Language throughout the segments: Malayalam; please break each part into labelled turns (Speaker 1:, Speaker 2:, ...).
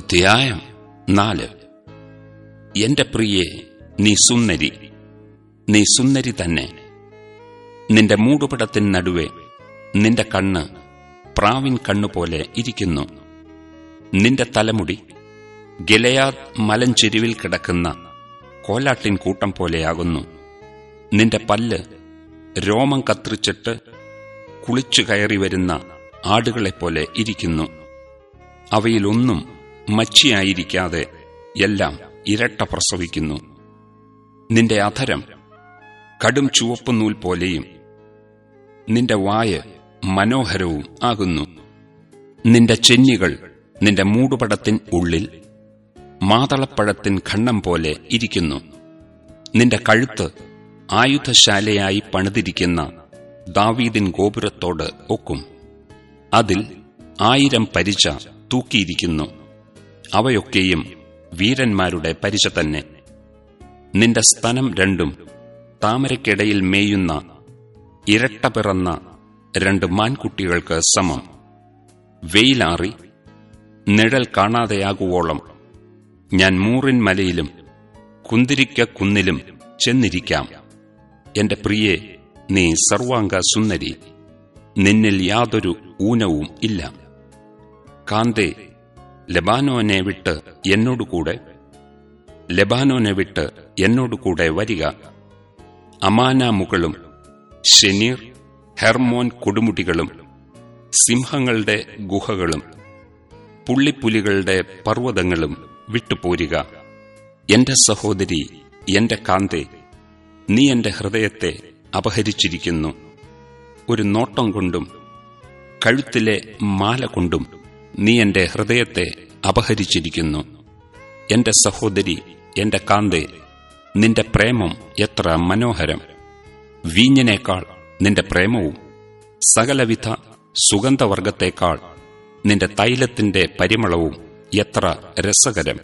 Speaker 1: അധ്യായം നാല്. എന്റെ പ്രിയെ നീ സുന്ദരി. നീ സുന്ദരി തന്നെ. നിന്റെ മൂടുപടത്തിൻ നടുവെ നിന്റെ കണ്ണ് പ്രാവിൻ കണ്ണുപോലെ ഇരിക്കുന്നു. നിന്റെ തലമുടി ഗലയാദ് മലഞ്ചെരുവിൽ കിടക്കുന്ന കോലാട്ടിൻ കൂട്ടം പോലെയാകുന്നു. നിന്റെ പല്ല് രോമം കത്രിച്ചിട്ട് കുളിച്ചു കയറി വരുന്ന ആടുകളെപ്പോലെ ഇരിക്കുന്നു. അവയിലൊന്നും മച്ചിയായിരിക്കാതെ എല്ലാം ഇരട്ട പ്രസവിക്കുന്നു. നിന്റെ അധരം കടും ചുവപ്പ് നൂൽ പോലെയും നിന്റെ വായ മനോഹരവും ആകുന്നു. നിന്റെ ചെന്നികൾ നിന്റെ മൂടുപടത്തിൻ ഉള്ളിൽ മാതളപ്പഴത്തിൻ ഖണ്ണം പോലെ ഇരിക്കുന്നു. നിന്റെ കഴുത്ത് ആയുധശാലയായി പണിതിരിക്കുന്ന ദാവീദിൻ ഗോപുരത്തോട് ഒക്കും. അതിൽ ആയിരം പരിച തൂക്കിയിരിക്കുന്നു. അവയൊക്കെയും വീരന്മാരുടെ പരിശ തന്നെ. നിന്റെ സ്തനം രണ്ടും താമരയ്ക്കിടയിൽ മേയുന്ന ഇരട്ട പിറന്ന രണ്ട് മാൻകുട്ടികൾക്ക് സമം. വെയിലാറി നിഴൽ കാണാതെയാകുവോളം ഞാൻ മൂറിൻ മലയിലും കുന്തിരിക്ക കുന്നിലും ചെന്നിരിക്കാം. എന്റെ പ്രിയെ നീ സർവാംഗ സുന്ദരി. നിന്നിൽ യാതൊരു ഊനവും ഇല്ല. കാന്തേ ലബാനോനെ വിട്ട് എന്നോടുകൂടെ ലബാനോനെ വിട്ട് എന്നോടുകൂടെ വരിക. അമാന മുകളും ഷെനീർ ഹെർമോൻ കൊടുമുടികളും സിംഹങ്ങളുടെ ഗുഹകളും പുള്ളിപ്പുലികളുടെ പർവതങ്ങളും വിട്ടുപോരുക. എന്റെ സഹോദരി എന്റെ കാന്തേ നീ എന്റെ ഹൃദയത്തെ അപഹരിച്ചിരിക്കുന്നു. ഒരു നോട്ടം കൊണ്ടും കഴുത്തിലെ മാല കൊണ്ടും നീ എന്റെ ഹൃദയത്തെ അപഹരിച്ചിരിക്കുന്നു. എന്റെ സഹോദരി എന്റെ കാന്തേ നിന്റെ പ്രേമം എത്ര മനോഹരം. വീഞ്ഞിനേക്കാൾ നിന്റെ പ്രേമവും സകലവിധ സുഗന്ധവർഗത്തേക്കാൾ നിന്റെ തൈലത്തിന്റെ പരിമളവും എത്ര രസകരം.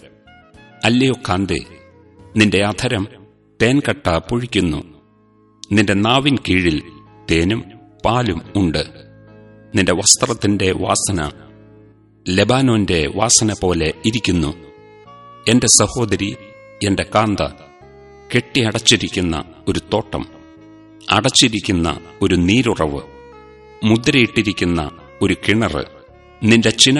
Speaker 1: അല്ലയോ കാന്തേ നിന്റെ അധരം തേൻകട്ട പൊഴിക്കുന്നു. നിന്റെ നാവിൻ കീഴിൽ തേനും പാലും ഉണ്ട്. നിന്റെ വസ്ത്രത്തിന്റെ വാസന ലെബാനോന്റെ വാസന പോലെ ഇരിക്കുന്നു. എന്റെ സഹോദരി എന്റെ കാന്ത കെട്ടിയടച്ചിരിക്കുന്ന ഒരു തോട്ടം അടച്ചിരിക്കുന്ന ഒരു നീരുറവ് മുദ്രയിട്ടിരിക്കുന്ന ഒരു കിണർ നിന്റെ ചിന